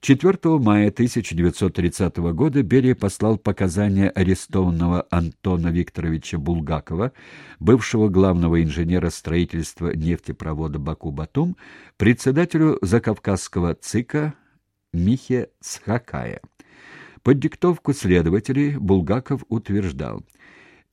4 мая 1930 года Берия послал показания арестованного Антона Викторовича Булгакова, бывшего главного инженера строительства нефтепровода Баку-Батум, председателю Закавказского ЦИКа Михе Схакая. Под диктовку следователей Булгаков утверждал –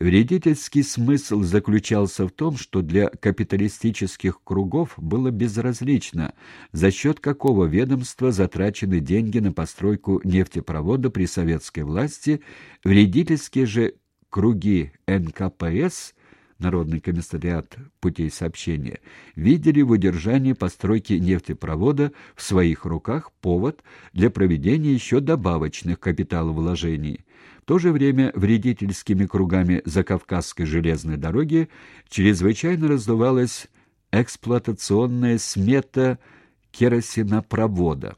Вредительский смысл заключался в том, что для капиталистических кругов было безразлично, за счет какого ведомства затрачены деньги на постройку нефтепровода при советской власти, вредительские же круги НКПС – Народный комиссариат путей сообщения, видели в удержании постройки нефтепровода в своих руках повод для проведения еще добавочных капиталовложений. В то же время вредительскими кругами Закавказской железной дороги чрезвычайно раздувалась эксплуатационная смета керосинопровода.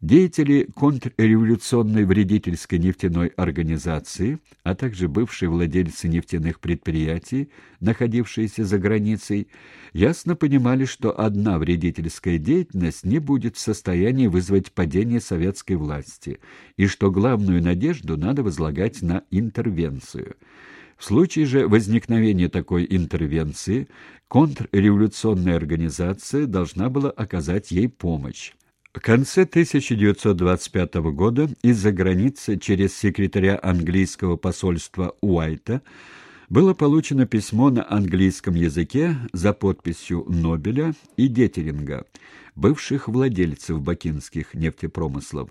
Деятели контрреволюционной вредительской нефтяной организации, а также бывшие владельцы нефтяных предприятий, находившиеся за границей, ясно понимали, что одна вредительская деятельность не будет в состоянии вызвать падение советской власти, и что главную надежду надо возлагать на интервенцию. В случае же возникновения такой интервенции контрреволюционная организация должна была оказать ей помощь. В конце 1925 года из-за границы через секретаря английского посольства Уайта было получено письмо на английском языке за подписью Нобеля и Детеринга, бывших владельцев бакинских нефтепромыслов,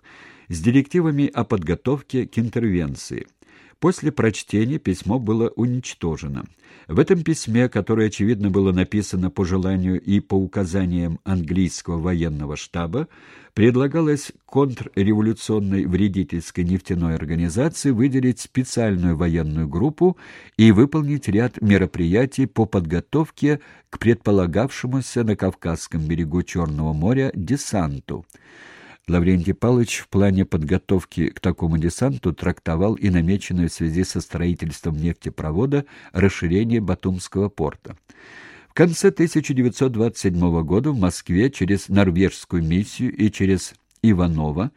с директивами о подготовке к интервенции – После прочтения письмо было уничтожено. В этом письме, которое, очевидно, было написано по желанию и по указаниям английского военного штаба, предлагалось контрреволюционной вредительской нефтяной организации выделить специальную военную группу и выполнить ряд мероприятий по подготовке к предполагавшемуся на Кавказском берегу Черного моря десанту. Лаврентий Павлович в плане подготовки к такому десанту трактовал и намеченное в связи со строительством нефтепровода расширение Батумского порта. В конце 1927 года в Москве через норвежскую миссию и через Иванова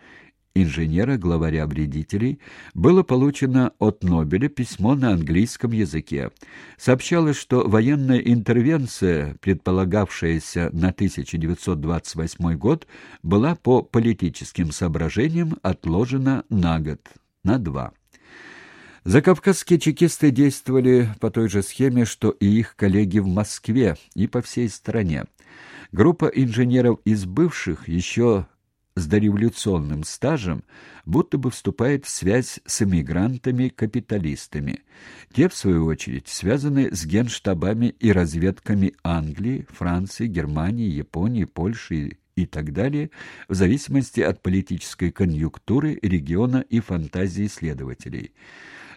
инженера, главаря вредителей, было получено от Нобеля письмо на английском языке. Сообщалось, что военная интервенция, предполагавшаяся на 1928 год, была по политическим соображениям отложена на год, на два. Закавказские чекисты действовали по той же схеме, что и их коллеги в Москве и по всей стране. Группа инженеров из бывших еще с дореволюционным стажем будто бы вступает в связь с эмигрантами-капиталистами. Те, в свою очередь, связаны с генштабами и разведками Англии, Франции, Германии, Японии, Польши и так далее, в зависимости от политической конъюнктуры региона и фантазии исследователей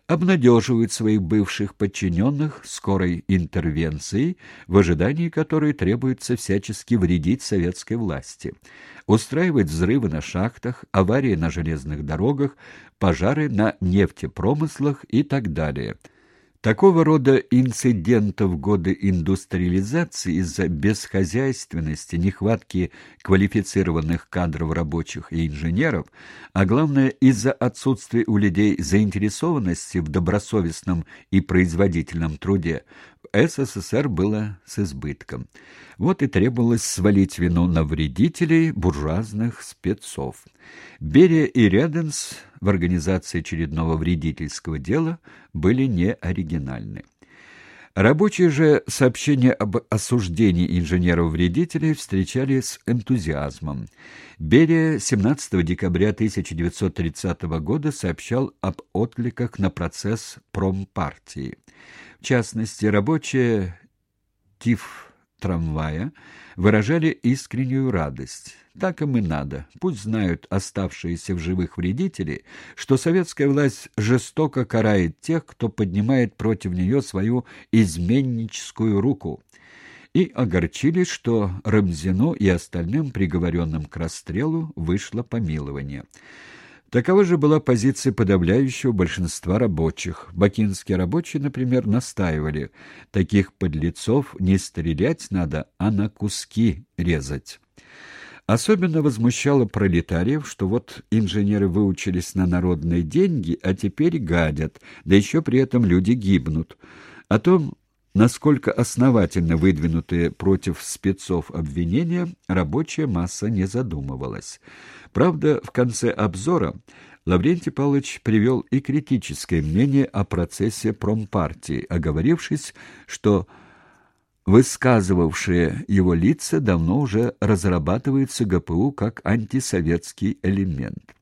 обнадеживают своих бывших подчиненных скорой интервенцией, в ожидании которой требуется всячески вредить советской власти, устраивать взрывы на шахтах, аварии на железных дорогах, пожары на нефтепромыслах и так далее – Такого рода инциденты в годы индустриализации из-за бесхозяйственности, нехватки квалифицированных кадров рабочих и инженеров, а главное из-за отсутствия у людей заинтересованности в добросовестном и производительном труде, в СССР было с избытком. Вот и требовалось свалить вину на вредителей буржуазных спецов. Берия и Реденс в организации очередного вредительского дела были не оригинальны. Рабочие же сообщения об осуждении инженеров-вредителей встречали с энтузиазмом. Берия 17 декабря 1930 года сообщал об откликах на процесс промпартии. В частности, рабочие ТИФ трамвая выражали искреннюю радость. Так им и надо. Пусть знают оставшиеся в живых вредители, что советская власть жестоко карает тех, кто поднимает против нее свою изменническую руку. И огорчились, что Рамзину и остальным приговоренным к расстрелу вышло помилование. Такова же была позиция подавляющего большинства рабочих. Бакинские рабочие, например, настаивали, таких подлецов не стрелять надо, а на куски резать. Особенно возмущало пролетариев, что вот инженеры выучились на народные деньги, а теперь гадят, да еще при этом люди гибнут. О том, насколько основательно выдвинутые против спецов обвинения, рабочая масса не задумывалась. Правда, в конце обзора Лаврентий Павлович привел и критическое мнение о процессе промпартии, оговорившись, что высказывавшие его лица давно уже разрабатываются ГПУ как антисоветский элемент.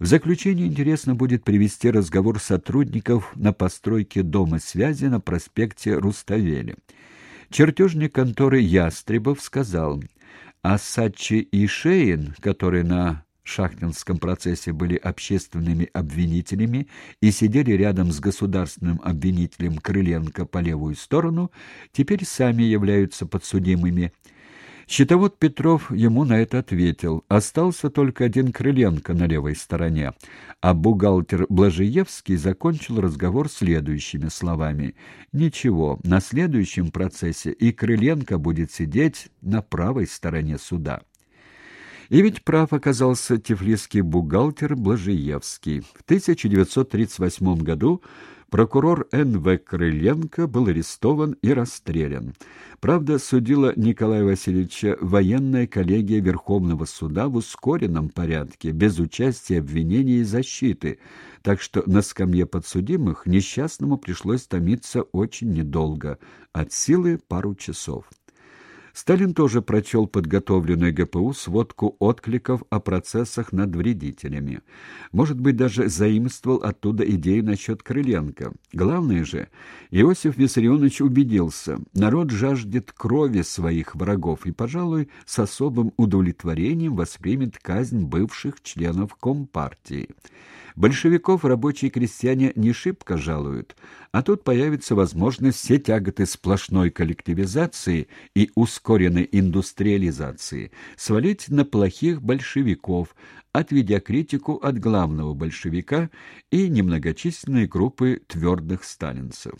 В заключение интересно будет привести разговор сотрудников на постройке дома связи на проспекте Руставели. Чертежник конторы Ястребов сказал, а Сачи и Шейн, которые на шахтинском процессе были общественными обвинителями и сидели рядом с государственным обвинителем Крыленко по левую сторону, теперь сами являются подсудимыми. Счетовод Петров ему на это ответил. Остался только один Крыленко на левой стороне, а бухгалтер Блажиевский закончил разговор следующими словами. «Ничего, на следующем процессе и Крыленко будет сидеть на правой стороне суда». И ведь прав оказался тифлисский бухгалтер Блажиевский. В 1938 году прокурор Н.В. Крыленко был арестован и расстрелян. Правда, судила Николая Васильевича военная коллегия Верховного суда в ускоренном порядке, без участия обвинения и защиты, так что на скамье подсудимых несчастному пришлось томиться очень недолго, от силы пару часов. Сталин тоже прочел подготовленную ГПУ сводку откликов о процессах над вредителями. Может быть, даже заимствовал оттуда идею насчет Крыленко. Главное же, Иосиф Виссарионович убедился, народ жаждет крови своих врагов и, пожалуй, с особым удовлетворением воспримет казнь бывших членов Компартии. Большевиков рабочие крестьяне не шибко жалуют, а тут появится возможность все тяготы сплошной коллективизации и ускоренной индустриализации свалить на плохих большевиков, отведя критику от главного большевика и немногочисленной группы твердых сталинцев.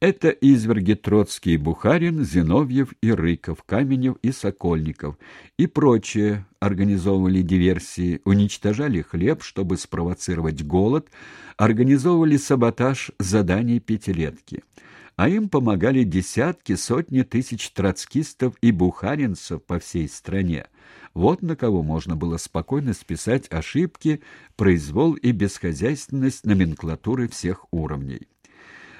Это изверги Троцкий и Бухарин, Зиновьев и Рыков, Каменев и Сокольников и прочие организовывали диверсии, уничтожали хлеб, чтобы спровоцировать голод, организовывали саботаж заданий пятилетки. А им помогали десятки, сотни тысяч троцкистов и бухаринцев по всей стране. Вот на кого можно было спокойно списать ошибки, произвол и бесхозяйственность номенклатуры всех уровней.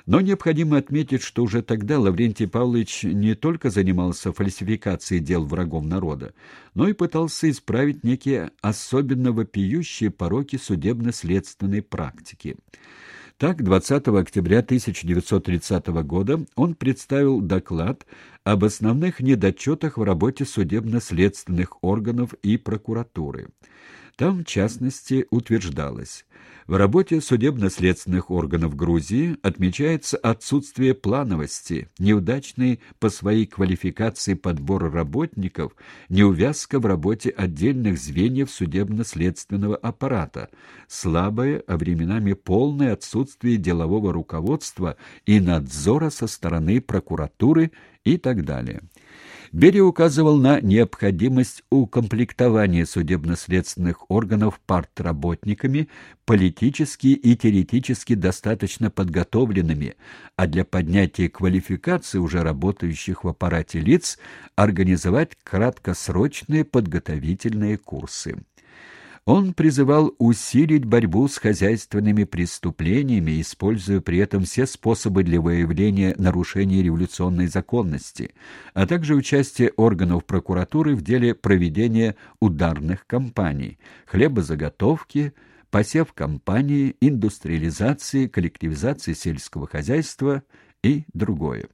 Но необходимо отметить, что уже тогда Лаврентий Павлович не только занимался фальсификацией дел врагом народа, но и пытался исправить некие особенно вопиющие пороки судебно-следственной практики. Так, 20 октября 1930 года он представил доклад об основных недочетах в работе судебно-следственных органов и прокуратуры. Там, в частности, утверждалось, в работе судебно-следственных органов Грузии отмечается отсутствие плановости, неудачный по своей квалификации подбор работников, неувязка в работе отдельных звеньев судебно-следственного аппарата, слабое, а временами полное отсутствие делового руководства и надзора со стороны прокуратуры и так далее. Берия указывал на необходимость укомплектования судебно-следственных органов партработниками, политически и теоретически достаточно подготовленными, а для поднятия квалификации уже работающих в аппарате лиц организовать краткосрочные подготовительные курсы. Он призывал усилить борьбу с хозяйственными преступлениями, используя при этом все способы для выявления нарушений революционной законности, а также участие органов прокуратуры в деле проведения ударных кампаний, хлебозаготовки, посев кампании, индустриализации, коллективизации сельского хозяйства и другое.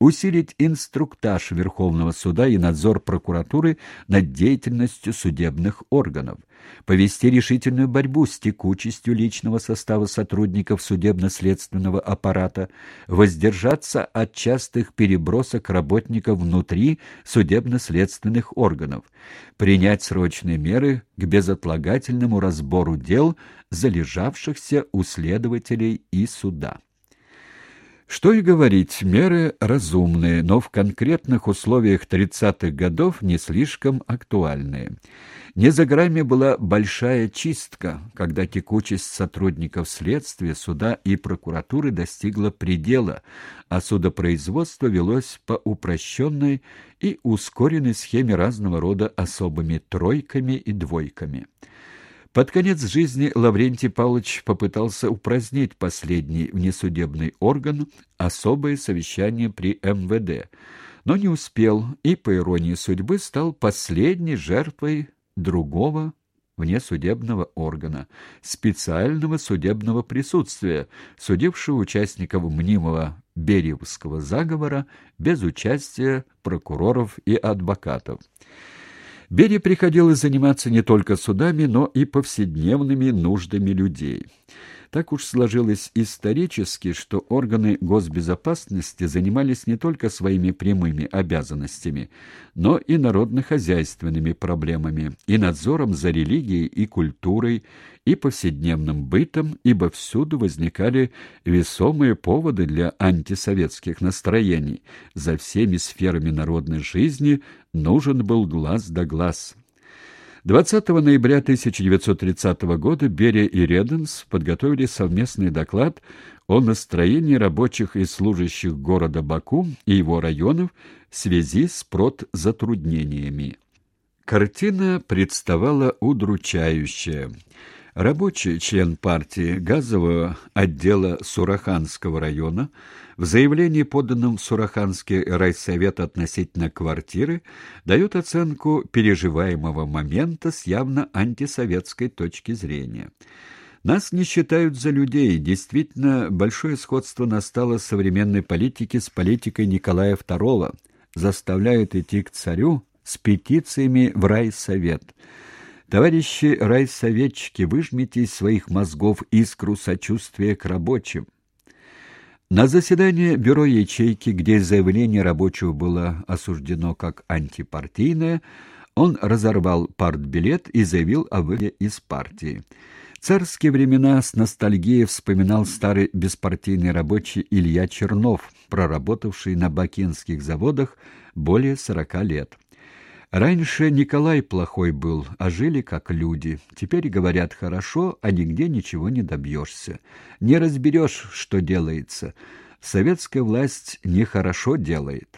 Усилить инструктаж Верховного суда и надзор прокуратуры над деятельностью судебных органов. Повести решительную борьбу с текучестью личного состава сотрудников судебно-следственного аппарата, воздержаться от частых перебросок работников внутри судебно-следственных органов, принять срочные меры к безотлагательному разбору дел, залежавшихся у следователей и суда. Что и говорить, меры разумные, но в конкретных условиях 30-х годов не слишком актуальные. Не за грами была большая чистка, когда текучесть сотрудников следствия, суда и прокуратуры достигла предела, а судопроизводство велось по упрощенной и ускоренной схеме разного рода особыми тройками и двойками. Под конец жизни Лаврентий Павлович попытался упразднить последний внесудебный орган особое совещание при МВД, но не успел и, по иронии судьбы, стал последней жертвой другого внесудебного органа, специального судебного присутствия, судившего участников мнимого Бериевского заговора без участия прокуроров и адвокатов. Берии приходилось заниматься не только судами, но и повседневными нуждами людей. Так уж сложилось исторически, что органы госбезопасности занимались не только своими прямыми обязанностями, но и народно-хозяйственными проблемами, и надзором за религией и культурой, и повседневным бытом, ибо всюду возникали весомые поводы для антисоветских настроений. За всеми сферами народной жизни нужен был глаз да глаз. 20 ноября 1930 года Берия и Реденс подготовили совместный доклад о настроении рабочих и служащих города Баку и его районов в связи с продзатруднениями. Картина представала удручающая. Рабочий член партии газового отдела Сураханского района в заявлении, поданном в Сураханский райсовет относительно квартиры, дает оценку переживаемого момента с явно антисоветской точки зрения. Нас не считают за людей. Действительно, большое сходство настало современной политики с политикой Николая II. Заставляют идти к царю с петициями в райсовет. Товарищи райсоветчики, выжмите из своих мозгов искру сочувствия к рабочим. На заседании бюро ячейки, где заявление рабочего было осуждено как антипартийное, он разорвал партбилет и заявил о выходе из партии. царские времена с ностальгией вспоминал старый беспартийный рабочий Илья Чернов, проработавший на бакинских заводах более сорока лет. Раньше Николай плохой был, а жили как люди. Теперь говорят хорошо, а нигде ничего не добьешься. Не разберешь, что делается. Советская власть нехорошо делает.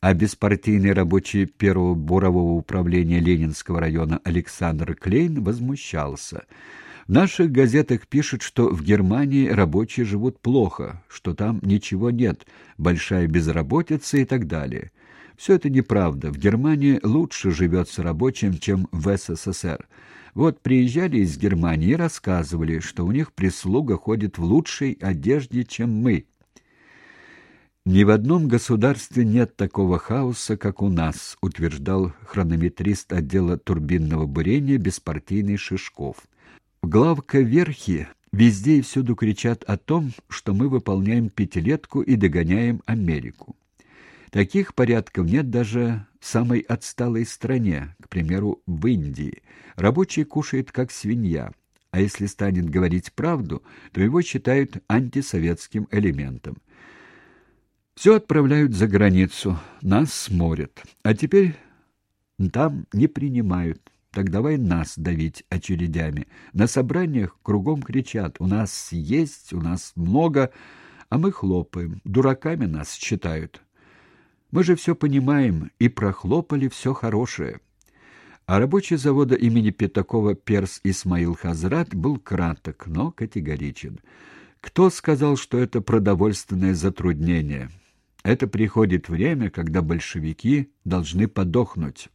А беспартийный рабочий первого бурового управления Ленинского района Александр Клейн возмущался. В наших газетах пишут, что в Германии рабочие живут плохо, что там ничего нет, большая безработица и так далее. Все это неправда. В Германии лучше живется рабочим, чем в СССР. Вот приезжали из Германии и рассказывали, что у них прислуга ходит в лучшей одежде, чем мы. Ни в одном государстве нет такого хаоса, как у нас, утверждал хронометрист отдела турбинного бурения беспартийный Шишков. В главка-верхи везде и всюду кричат о том, что мы выполняем пятилетку и догоняем Америку. Таких порядков нет даже в самой отсталой стране, к примеру, в Индии. Рабочий кушает как свинья, а если станет говорить правду, то его считают антисоветским элементом. Все отправляют за границу, нас сморят. А теперь там не принимают. Так давай нас давить очередями. На собраниях кругом кричат «У нас есть, у нас много», а мы хлопаем. Дураками нас считают. Мы же все понимаем и прохлопали все хорошее. А рабочий завода имени Пятакова Перс Исмаил Хазрат был краток, но категоричен. Кто сказал, что это продовольственное затруднение? Это приходит время, когда большевики должны подохнуть.